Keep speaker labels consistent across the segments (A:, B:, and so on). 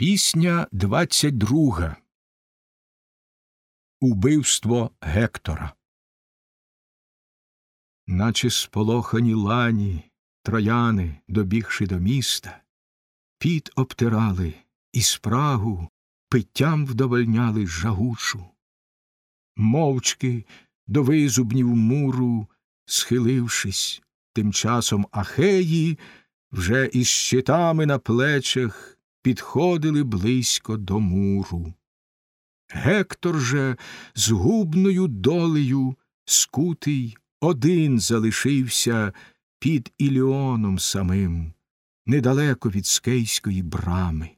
A: Пісня двадцять друга Убивство Гектора. Наче сполохані лані, трояни, добігши до міста, піт обтирали і спрагу питтям вдовольняли жагучу. Мовчки до визубнів муру, схилившись, тим часом ахеї вже із щитами на плечах підходили близько до муру. Гектор же згубною долею скутий один залишився під Іліоном самим, недалеко від скейської брами.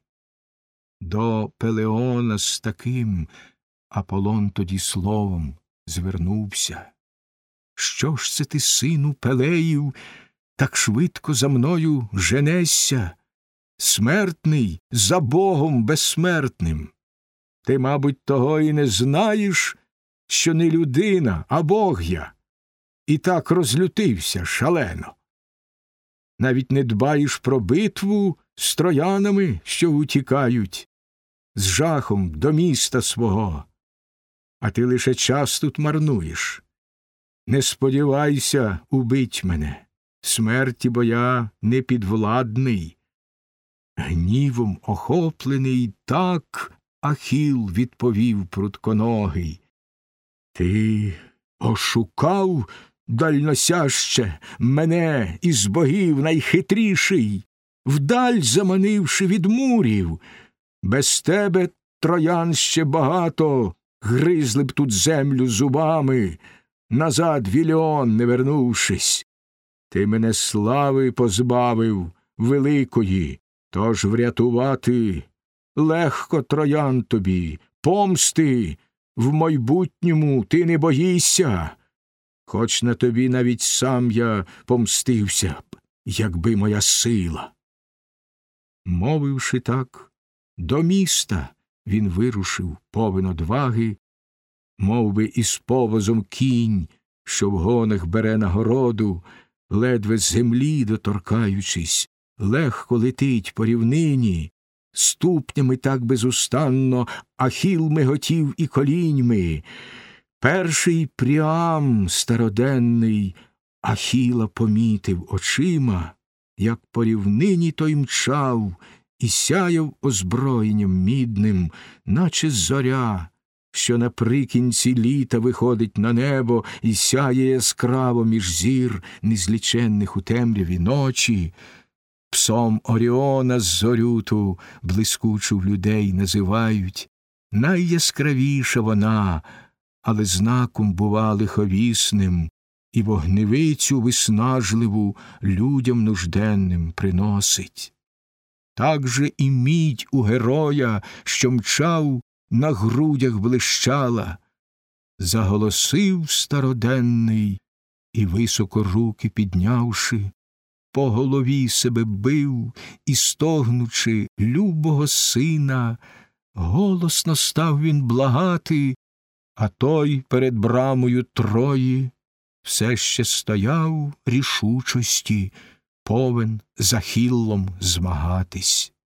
A: До Пелеона з таким Аполлон тоді словом звернувся. Що ж це ти, сину Пелеїв, так швидко за мною женешся? Смертний за Богом безсмертним. Ти, мабуть, того і не знаєш, що не людина, а Бог я, і так розлютився шалено. Навіть не дбаєш про битву з троянами, що утікають, з жахом до міста свого, а ти лише час тут марнуєш. Не сподівайся убить мене, смерті бо я не підвладний. Гнівом охоплений так Ахіл відповів прутконогий. Ти ошукав дальносяще мене із богів найхитріший, вдаль заманивши від мурів. Без тебе троян ще багато гризли б тут землю зубами, назад віліон не вернувшись. Ти мене слави позбавив великої. Тож врятувати. Легко троян тобі, помсти. В майбутньому ти не боїшся, хоч на тобі навіть сам я помстився б, якби моя сила. Мовивши так, до міста він вирушив повен одваги, мов би із повозом кінь, що в гонах бере нагороду, ледве з землі доторкаючись легко летить по рівнині, ступнями так безустанно, ахіл миготів і коліньми. Перший прям староденний Ахіла помітив очима, як по рівнині той мчав і сяяв озброєнням мідним, наче зоря, що наприкінці літа виходить на небо і сяє яскраво між зір, незліченних у темряві ночі. Псом Оріона зорюту блискучу в людей називають. Найяскравіша вона, але знаком, бува, лиховісним, і вогневицю виснажливу людям нужденним приносить. Так же і мідь у героя, що мчав, на грудях блищала, заголосив староденний і, високо руки піднявши, по голові себе бив і, стогнучи любого сина, голосно став він благати, а той перед брамою Трої все ще стояв рішучості, повен за змагатись.